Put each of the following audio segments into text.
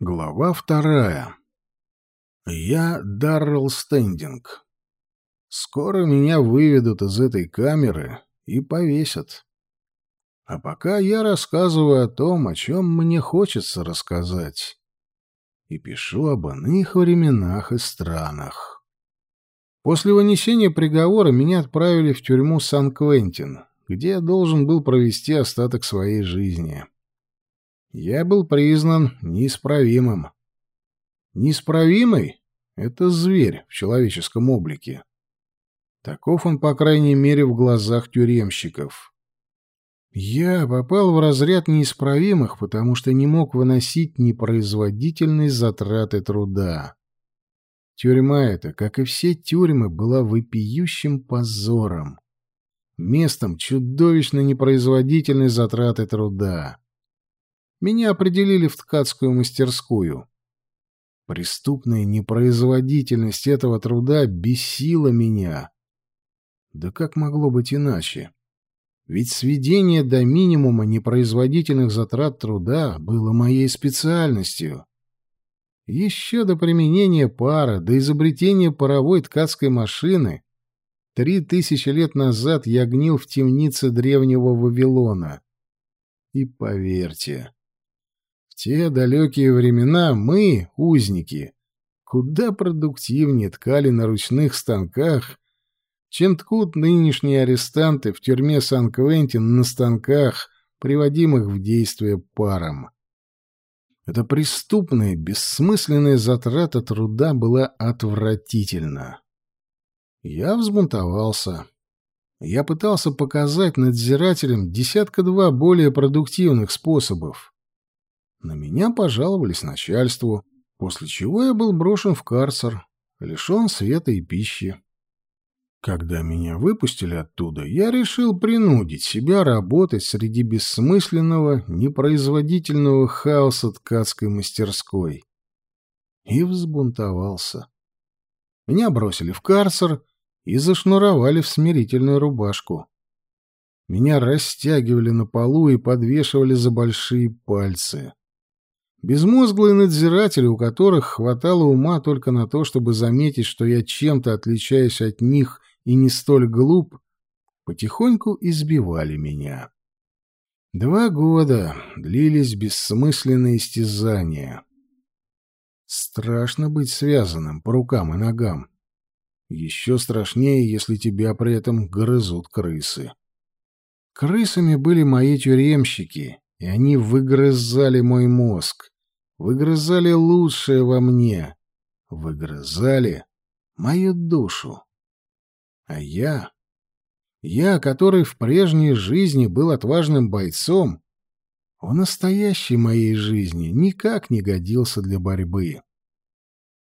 Глава вторая. Я Даррелл Стендинг. Скоро меня выведут из этой камеры и повесят. А пока я рассказываю о том, о чем мне хочется рассказать. И пишу об иных временах и странах. После вынесения приговора меня отправили в тюрьму Сан-Квентин, где я должен был провести остаток своей жизни. Я был признан неисправимым. Неисправимый — это зверь в человеческом облике. Таков он, по крайней мере, в глазах тюремщиков. Я попал в разряд неисправимых, потому что не мог выносить непроизводительной затраты труда. Тюрьма эта, как и все тюрьмы, была вопиющим позором, местом чудовищно непроизводительной затраты труда. Меня определили в ткацкую мастерскую. Преступная непроизводительность этого труда бесила меня. Да как могло быть иначе? Ведь сведение до минимума непроизводительных затрат труда было моей специальностью. Еще до применения пара, до изобретения паровой ткацкой машины, три тысячи лет назад я гнил в темнице древнего Вавилона. И поверьте, те далекие времена мы, узники, куда продуктивнее ткали на ручных станках, чем ткут нынешние арестанты в тюрьме Сан-Квентин на станках, приводимых в действие паром. Эта преступная, бессмысленная затрата труда была отвратительна. Я взбунтовался. Я пытался показать надзирателям десятка-два более продуктивных способов. На меня пожаловались начальству, после чего я был брошен в карцер, лишен света и пищи. Когда меня выпустили оттуда, я решил принудить себя работать среди бессмысленного, непроизводительного хаоса ткацкой мастерской. И взбунтовался. Меня бросили в карцер и зашнуровали в смирительную рубашку. Меня растягивали на полу и подвешивали за большие пальцы. Безмозглые надзиратели, у которых хватало ума только на то, чтобы заметить, что я чем-то отличаюсь от них и не столь глуп, потихоньку избивали меня. Два года длились бессмысленные истязания. Страшно быть связанным по рукам и ногам. Еще страшнее, если тебя при этом грызут крысы. Крысами были мои тюремщики, и они выгрызали мой мозг, выгрызали лучшее во мне, выгрызали мою душу. А я, я, который в прежней жизни был отважным бойцом, в настоящей моей жизни никак не годился для борьбы.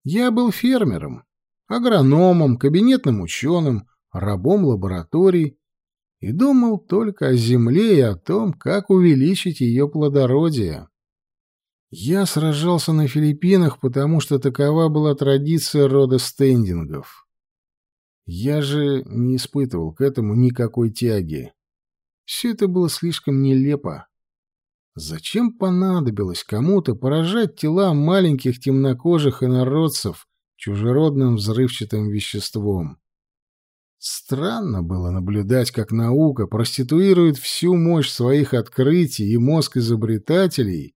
Я был фермером, агрономом, кабинетным ученым, рабом лабораторий и думал только о земле и о том, как увеличить ее плодородие. Я сражался на Филиппинах, потому что такова была традиция рода стендингов. Я же не испытывал к этому никакой тяги. Все это было слишком нелепо. Зачем понадобилось кому-то поражать тела маленьких темнокожих инородцев чужеродным взрывчатым веществом? Странно было наблюдать, как наука проституирует всю мощь своих открытий и мозг изобретателей,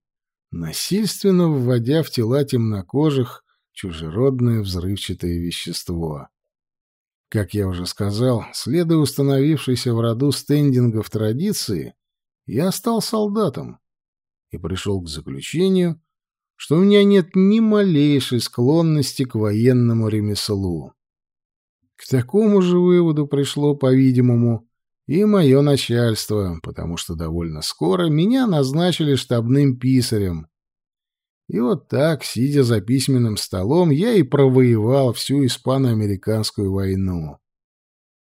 насильственно вводя в тела темнокожих чужеродное взрывчатое вещество. Как я уже сказал, следуя установившейся в роду стендингов традиции, я стал солдатом и пришел к заключению, что у меня нет ни малейшей склонности к военному ремеслу. К такому же выводу пришло, по-видимому, и мое начальство, потому что довольно скоро меня назначили штабным писарем. И вот так, сидя за письменным столом, я и провоевал всю испано-американскую войну.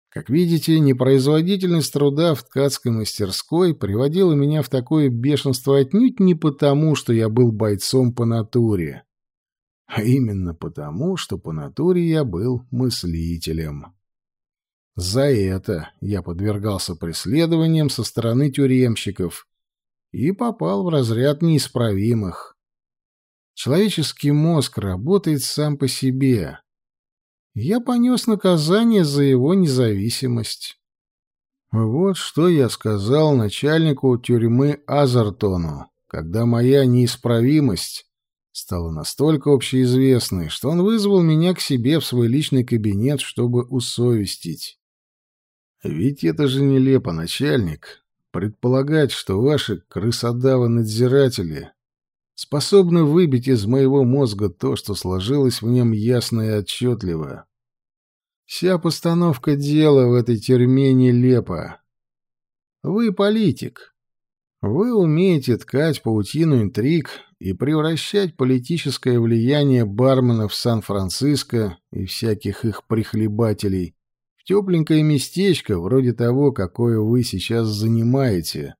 Как видите, непроизводительность труда в ткацкой мастерской приводила меня в такое бешенство отнюдь не потому, что я был бойцом по натуре а именно потому, что по натуре я был мыслителем. За это я подвергался преследованиям со стороны тюремщиков и попал в разряд неисправимых. Человеческий мозг работает сам по себе. Я понес наказание за его независимость. Вот что я сказал начальнику тюрьмы Азартону, когда моя неисправимость стала настолько общеизвестной, что он вызвал меня к себе в свой личный кабинет, чтобы усовестить. Ведь это же нелепо, начальник, предполагать, что ваши крысодавы-надзиратели способны выбить из моего мозга то, что сложилось в нем ясно и отчетливо. Вся постановка дела в этой тюрьме нелепа. Вы политик. Вы умеете ткать паутину интриг и превращать политическое влияние барменов Сан-Франциско и всяких их прихлебателей тепленькое местечко, вроде того, какое вы сейчас занимаете.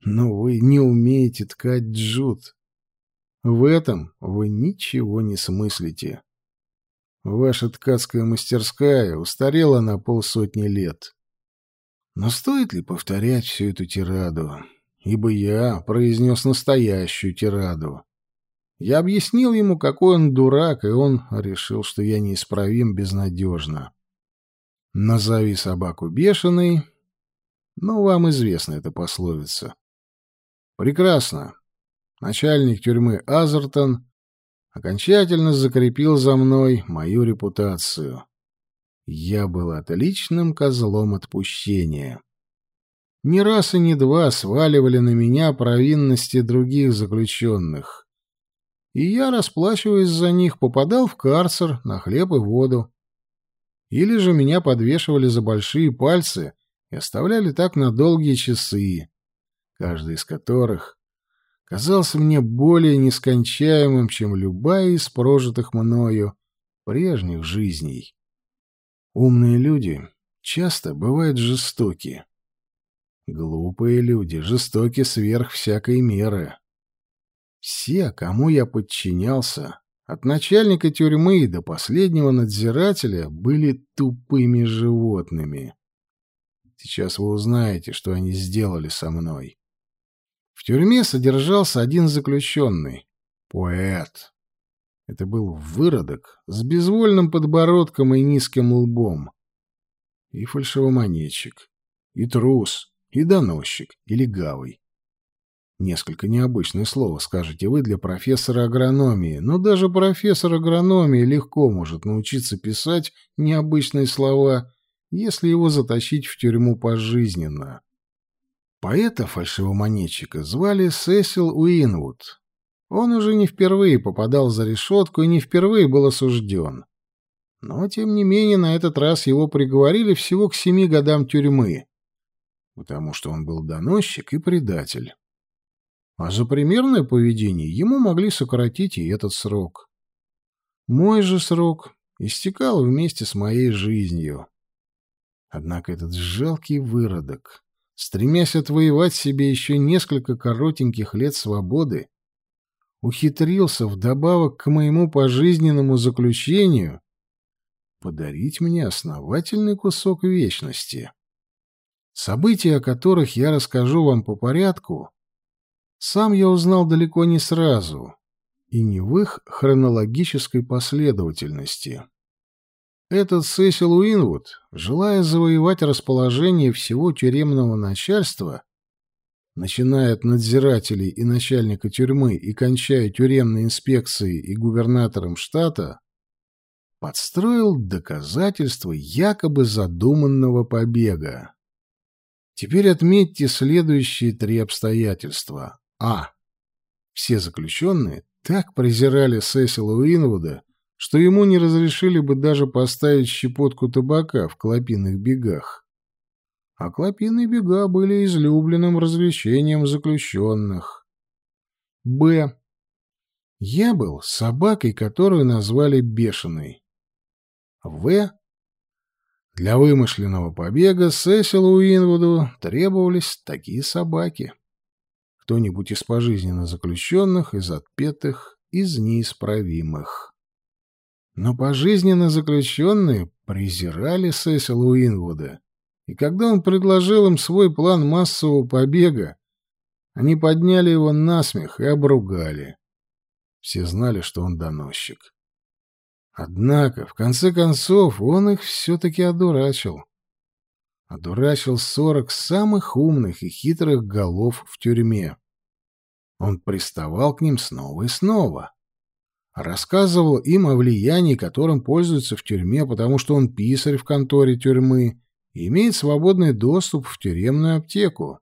Но вы не умеете ткать джут. В этом вы ничего не смыслите. Ваша ткацкая мастерская устарела на полсотни лет. Но стоит ли повторять всю эту тираду? Ибо я произнес настоящую тираду. Я объяснил ему, какой он дурак, и он решил, что я неисправим безнадежно. Назови собаку бешеной. Ну, вам известна эта пословица. Прекрасно. Начальник тюрьмы Азертон окончательно закрепил за мной мою репутацию. Я был отличным козлом отпущения. Ни раз и ни два сваливали на меня провинности других заключенных. И я, расплачиваясь за них, попадал в карцер на хлеб и воду. Или же меня подвешивали за большие пальцы и оставляли так на долгие часы, каждый из которых казался мне более нескончаемым, чем любая из прожитых мною прежних жизней. Умные люди часто бывают жестоки. Глупые люди жестоки сверх всякой меры. Все, кому я подчинялся, от начальника тюрьмы до последнего надзирателя, были тупыми животными. Сейчас вы узнаете, что они сделали со мной. В тюрьме содержался один заключенный — поэт. Это был выродок с безвольным подбородком и низким лбом. И фальшивомонетчик, и трус, и доносчик, и легавый. Несколько необычное слово, скажете вы, для профессора агрономии, но даже профессор агрономии легко может научиться писать необычные слова, если его затащить в тюрьму пожизненно. Поэта-фальшивомонетчика звали Сесил Уинвуд. Он уже не впервые попадал за решетку и не впервые был осужден. Но, тем не менее, на этот раз его приговорили всего к семи годам тюрьмы, потому что он был доносчик и предатель. А за примерное поведение ему могли сократить и этот срок. Мой же срок истекал вместе с моей жизнью. Однако этот жалкий выродок стремясь отвоевать себе еще несколько коротеньких лет свободы, ухитрился вдобавок к моему пожизненному заключению подарить мне основательный кусок вечности. События, о которых я расскажу вам по порядку, сам я узнал далеко не сразу и не в их хронологической последовательности. Этот Сесил Уинвуд, желая завоевать расположение всего тюремного начальства, начиная от надзирателей и начальника тюрьмы и кончая тюремной инспекцией и губернатором штата, подстроил доказательства якобы задуманного побега. Теперь отметьте следующие три обстоятельства. А. Все заключенные так презирали Сесила Уинвуда, что ему не разрешили бы даже поставить щепотку табака в клопиных бегах. А клопиные бега были излюбленным развлечением заключенных. Б. Я был собакой, которую назвали бешеной. В. Для вымышленного побега Сесилу Уинвуду требовались такие собаки. Кто-нибудь из пожизненно заключенных, из отпетых, из неисправимых. Но пожизненно заключенные презирали Сесила Уинвуда, и когда он предложил им свой план массового побега, они подняли его на смех и обругали. Все знали, что он доносчик. Однако, в конце концов, он их все-таки одурачил. Одурачил сорок самых умных и хитрых голов в тюрьме. Он приставал к ним снова и снова. Рассказывал им о влиянии, которым пользуются в тюрьме, потому что он писарь в конторе тюрьмы и имеет свободный доступ в тюремную аптеку.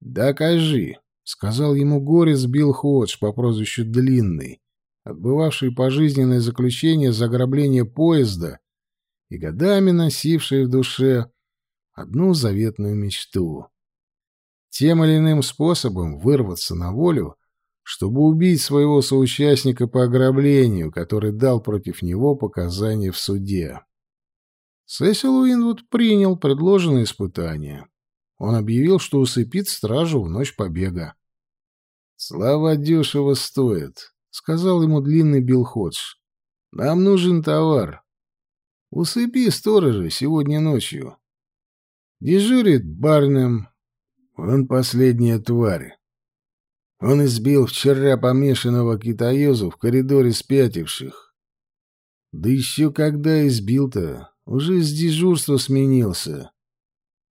«Докажи», — сказал ему горец Билл Ходж по прозвищу Длинный, отбывавший пожизненное заключение за ограбление поезда и годами носивший в душе одну заветную мечту. Тем или иным способом вырваться на волю, чтобы убить своего соучастника по ограблению, который дал против него показания в суде. Сесил Уинвуд принял предложенное испытание. Он объявил, что усыпит стражу в ночь побега. «Слава дешево стоит», — сказал ему длинный Билл Ходж. «Нам нужен товар. Усыпи сторожа сегодня ночью. Дежурит Барнем. Он последняя тварь. Он избил вчера помешанного китаёзу в коридоре спятивших. Да еще когда избил-то, уже с дежурства сменился.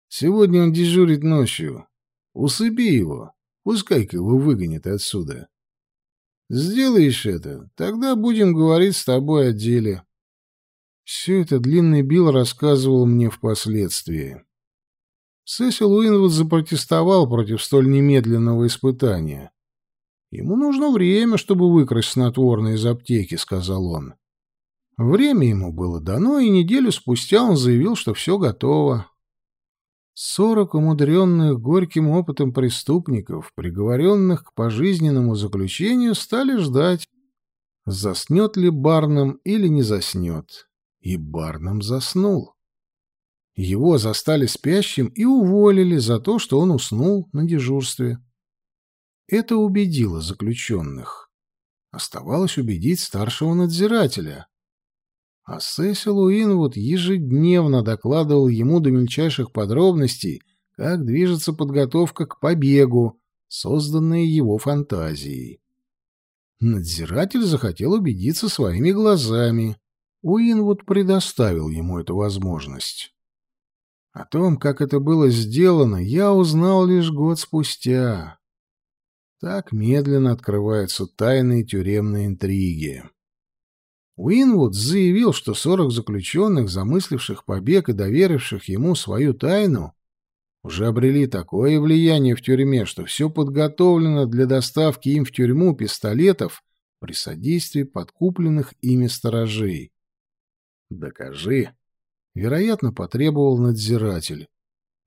Сегодня он дежурит ночью. Усыпи его, пускай-ка его выгонят отсюда. Сделаешь это, тогда будем говорить с тобой о деле. Все это длинный Билл рассказывал мне впоследствии. Сесил Уинвуд запротестовал против столь немедленного испытания. «Ему нужно время, чтобы выкрасть снотворное из аптеки», — сказал он. Время ему было дано, и неделю спустя он заявил, что все готово. Сорок умудренных горьким опытом преступников, приговоренных к пожизненному заключению, стали ждать, заснет ли Барнам или не заснет. И Барнам заснул. Его застали спящим и уволили за то, что он уснул на дежурстве. Это убедило заключенных. Оставалось убедить старшего надзирателя. А Сесил Уинвуд ежедневно докладывал ему до мельчайших подробностей, как движется подготовка к побегу, созданная его фантазией. Надзиратель захотел убедиться своими глазами. Уинвуд предоставил ему эту возможность. О том, как это было сделано, я узнал лишь год спустя. Так медленно открываются тайные тюремные интриги. Уинвуд заявил, что сорок заключенных, замысливших побег и доверивших ему свою тайну, уже обрели такое влияние в тюрьме, что все подготовлено для доставки им в тюрьму пистолетов при содействии подкупленных ими сторожей. «Докажи», вероятно, потребовал надзиратель.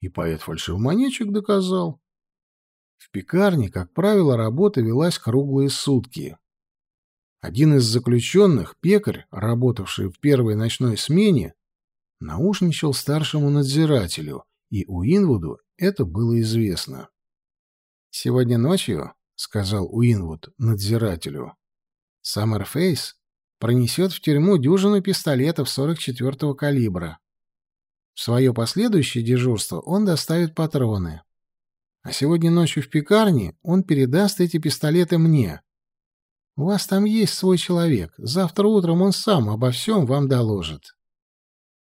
И поэт-фальшивомонетчик доказал. В пекарне, как правило, работа велась круглые сутки. Один из заключенных, пекарь, работавший в первой ночной смене, наушничал старшему надзирателю, и Уинвуду это было известно. «Сегодня ночью», — сказал Уинвуд надзирателю, — «Саммерфейс пронесет в тюрьму дюжину пистолетов 44-го калибра. В свое последующее дежурство он доставит патроны. А сегодня ночью в пекарне он передаст эти пистолеты мне. У вас там есть свой человек. Завтра утром он сам обо всем вам доложит.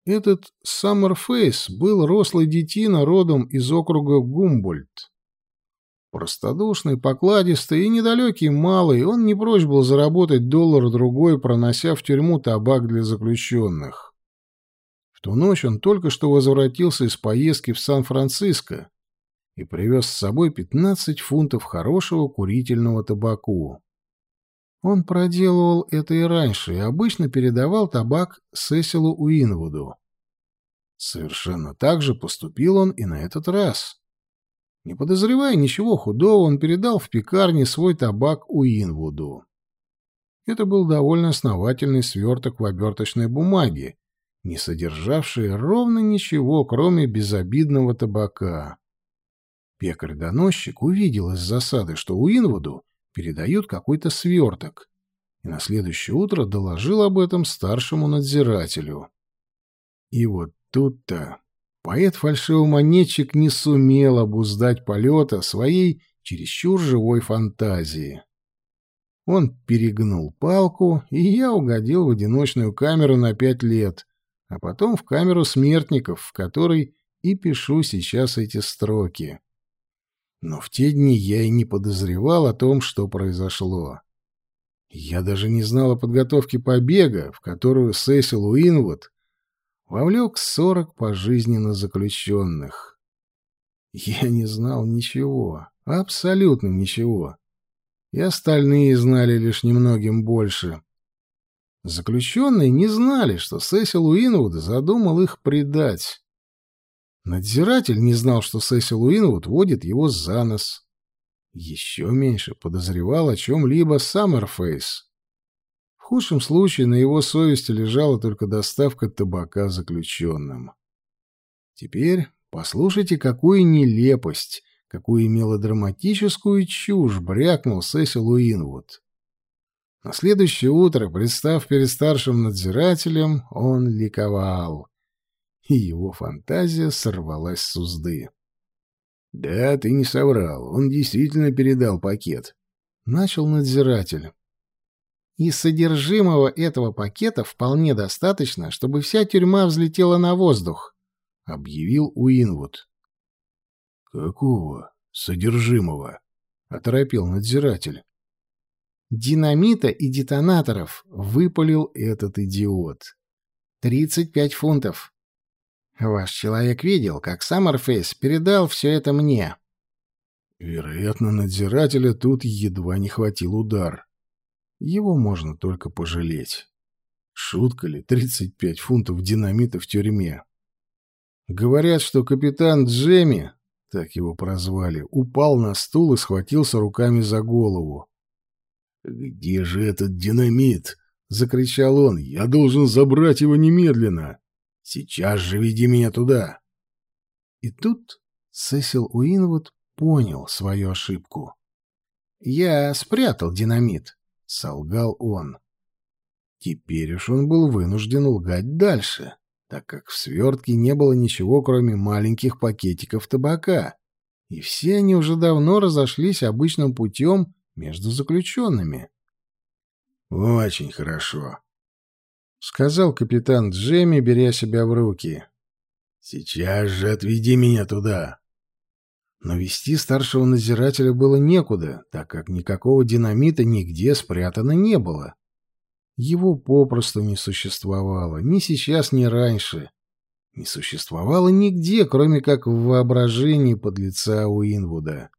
Этот Саммерфейс был рослый детина родом из округа Гумбольд. Простодушный, покладистый и недалекий малый, он не прочь был заработать доллар-другой, пронося в тюрьму табак для заключенных. В ту ночь он только что возвратился из поездки в Сан-Франциско и привез с собой 15 фунтов хорошего курительного табаку. Он проделывал это и раньше и обычно передавал табак Сесилу Уинвуду. Совершенно так же поступил он и на этот раз. Не подозревая ничего худого, он передал в пекарне свой табак Уинвуду. Это был довольно основательный сверток в оберточной бумаге, не содержавший ровно ничего, кроме безобидного табака. Пекарь-доносчик увидел из засады, что Уинвуду передают какой-то сверток, и на следующее утро доложил об этом старшему надзирателю. И вот тут-то поэт-фальшивомонетчик не сумел обуздать полета своей чересчур живой фантазии. Он перегнул палку, и я угодил в одиночную камеру на пять лет, а потом в камеру смертников, в которой и пишу сейчас эти строки. Но в те дни я и не подозревал о том, что произошло. Я даже не знал о подготовке побега, в которую Сесил Уинвуд вовлек сорок пожизненно заключенных. Я не знал ничего, абсолютно ничего. И остальные знали лишь немногим больше. Заключенные не знали, что Сесил Уинвуд задумал их предать. Надзиратель не знал, что Сесил Уинвуд водит его за нос. Еще меньше подозревал о чем-либо Саммерфейс. Худшем случае на его совести лежала только доставка табака заключенным. Теперь послушайте, какую нелепость, какую мелодраматическую чушь брякнул Сесил Уинвуд. На следующее утро, представ перед старшим надзирателем, он ликовал и его фантазия сорвалась с узды. «Да, ты не соврал. Он действительно передал пакет», — начал надзиратель. «И содержимого этого пакета вполне достаточно, чтобы вся тюрьма взлетела на воздух», — объявил Уинвуд. «Какого содержимого?» — оторопил надзиратель. «Динамита и детонаторов», — выпалил этот идиот. «Тридцать пять фунтов. Ваш человек видел, как Саммерфейс передал все это мне. Вероятно, надзирателя тут едва не хватил удар. Его можно только пожалеть. Шутка ли, 35 фунтов динамита в тюрьме? Говорят, что капитан Джемми, так его прозвали, упал на стул и схватился руками за голову. «Где же этот динамит?» — закричал он. «Я должен забрать его немедленно!» Сейчас же веди меня туда. И тут Сесил Уинвуд понял свою ошибку. «Я спрятал динамит», — солгал он. Теперь уж он был вынужден лгать дальше, так как в свертке не было ничего, кроме маленьких пакетиков табака, и все они уже давно разошлись обычным путем между заключенными. «Очень хорошо», — сказал капитан Джемми, беря себя в руки. «Сейчас же отведи меня туда». Но вести старшего надзирателя было некуда, так как никакого динамита нигде спрятано не было. Его попросту не существовало, ни сейчас, ни раньше. Не существовало нигде, кроме как в воображении подлеца Уинвуда.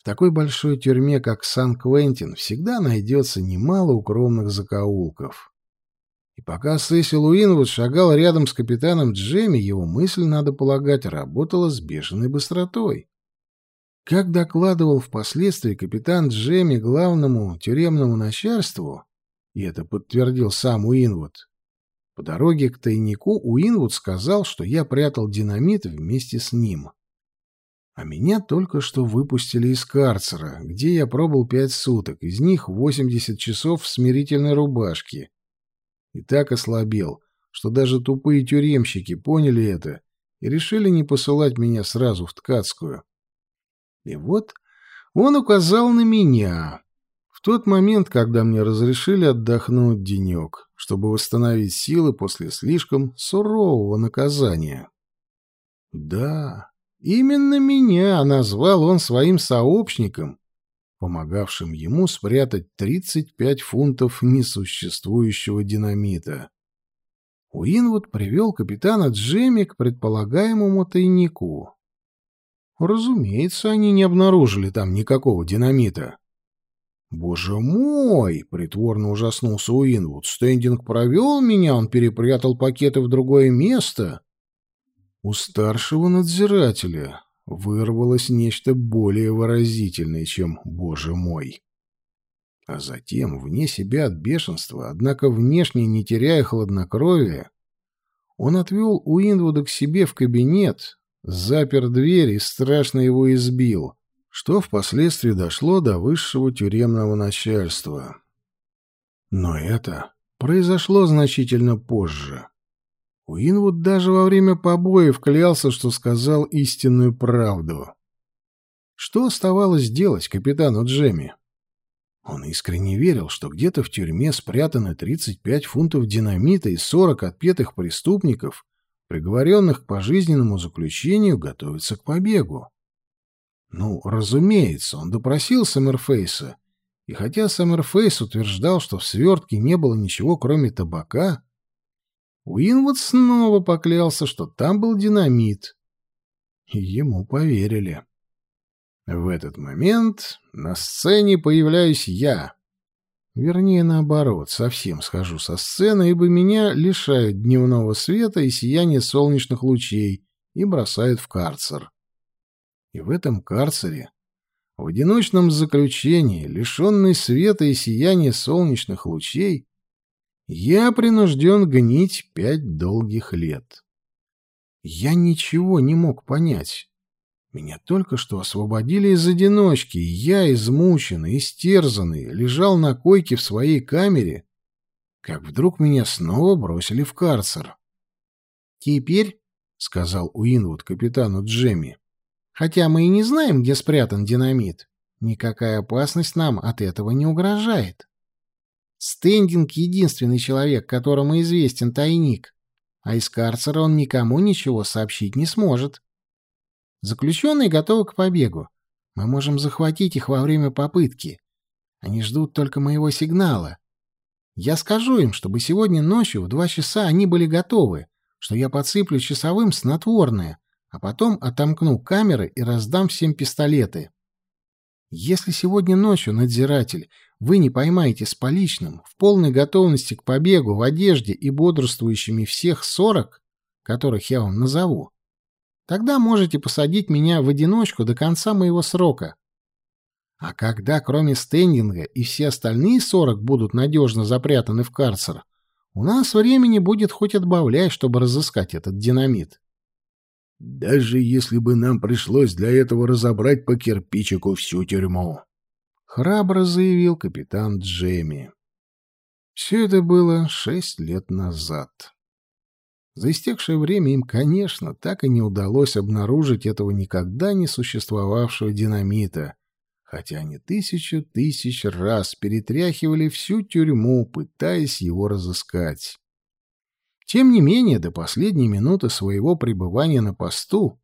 В такой большой тюрьме, как Сан-Квентин, всегда найдется немало укромных закоулков. И пока Сесил Уинвуд шагал рядом с капитаном Джемми, его мысль, надо полагать, работала с бешеной быстротой. Как докладывал впоследствии капитан Джемми главному тюремному начальству, и это подтвердил сам Уинвуд, по дороге к тайнику Уинвуд сказал, что я прятал динамит вместе с ним. А меня только что выпустили из карцера, где я пробыл пять суток, из них восемьдесят часов в смирительной рубашке, и так ослабел, что даже тупые тюремщики поняли это и решили не посылать меня сразу в ткацкую. И вот он указал на меня. В тот момент, когда мне разрешили отдохнуть денек, чтобы восстановить силы после слишком сурового наказания. Да, именно меня назвал он своим сообщником помогавшим ему спрятать 35 фунтов несуществующего динамита. Уинвуд привел капитана Джемми к предполагаемому тайнику. Разумеется, они не обнаружили там никакого динамита. «Боже мой!» — притворно ужаснулся Уинвуд. «Стендинг провел меня, он перепрятал пакеты в другое место». У старшего надзирателя вырвалось нечто более выразительное, чем «Боже мой!». А затем, вне себя от бешенства, однако внешне не теряя хладнокровия, он отвел Уинвуда к себе в кабинет, запер дверь и страшно его избил, что впоследствии дошло до высшего тюремного начальства. Но это произошло значительно позже. Уинвуд даже во время побоев клялся, что сказал истинную правду. Что оставалось делать капитану Джемми? Он искренне верил, что где-то в тюрьме спрятаны 35 фунтов динамита и 40 отпетых преступников, приговоренных к пожизненному заключению, готовятся к побегу. Ну, разумеется, он допросил Саммерфейса, и хотя Саммерфейс утверждал, что в свертке не было ничего, кроме табака, Уинвуд снова поклялся, что там был динамит. Ему поверили. В этот момент на сцене появляюсь я. Вернее, наоборот, совсем схожу со сцены, ибо меня лишают дневного света и сияния солнечных лучей и бросают в карцер. И в этом карцере, в одиночном заключении, лишенный света и сияния солнечных лучей, я принужден гнить пять долгих лет. Я ничего не мог понять. Меня только что освободили из одиночки, и я, измученный, истерзанный, лежал на койке в своей камере, как вдруг меня снова бросили в карцер. «Теперь», — сказал Уинвуд капитану Джемми, Хотя мы и не знаем, где спрятан динамит, никакая опасность нам от этого не угрожает. Стендинг — единственный человек, которому известен тайник, а из карцера он никому ничего сообщить не сможет. Заключенные готовы к побегу. Мы можем захватить их во время попытки. Они ждут только моего сигнала. Я скажу им, чтобы сегодня ночью в два часа они были готовы, что я подсыплю часовым снотворное, а потом отомкну камеры и раздам всем пистолеты. Если сегодня ночью, надзиратель, вы не поймаете с поличным, в полной готовности к побегу, в одежде и бодрствующими всех сорок, которых я вам назову, тогда можете посадить меня в одиночку до конца моего срока. А когда, кроме стендинга, и все остальные сорок будут надежно запрятаны в карцер, у нас времени будет хоть отбавляй, чтобы разыскать этот динамит. Даже если бы нам пришлось для этого разобрать по кирпичику всю тюрьму. Храбро заявил капитан Джемми. Все это было шесть лет назад. За истекшее время им, конечно, так и не удалось обнаружить этого никогда не существовавшего динамита, хотя они тысячу тысяч раз перетряхивали всю тюрьму, пытаясь его разыскать. Тем не менее, до последней минуты своего пребывания на посту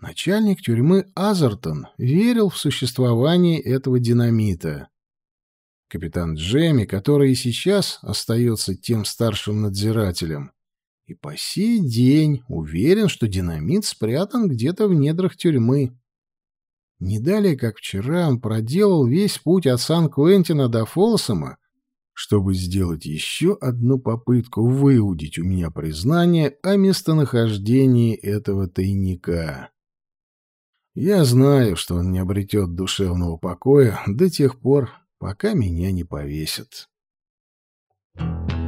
начальник тюрьмы Азертон верил в существование этого динамита. Капитан Джемми, который и сейчас остается тем старшим надзирателем, и по сей день уверен, что динамит спрятан где-то в недрах тюрьмы. Не далее, как вчера, он проделал весь путь от Сан-Куэнтина до Фолсома, чтобы сделать еще одну попытку выудить у меня признание о местонахождении этого тайника. Я знаю, что он не обретет душевного покоя до тех пор, пока меня не повесят. Thank you.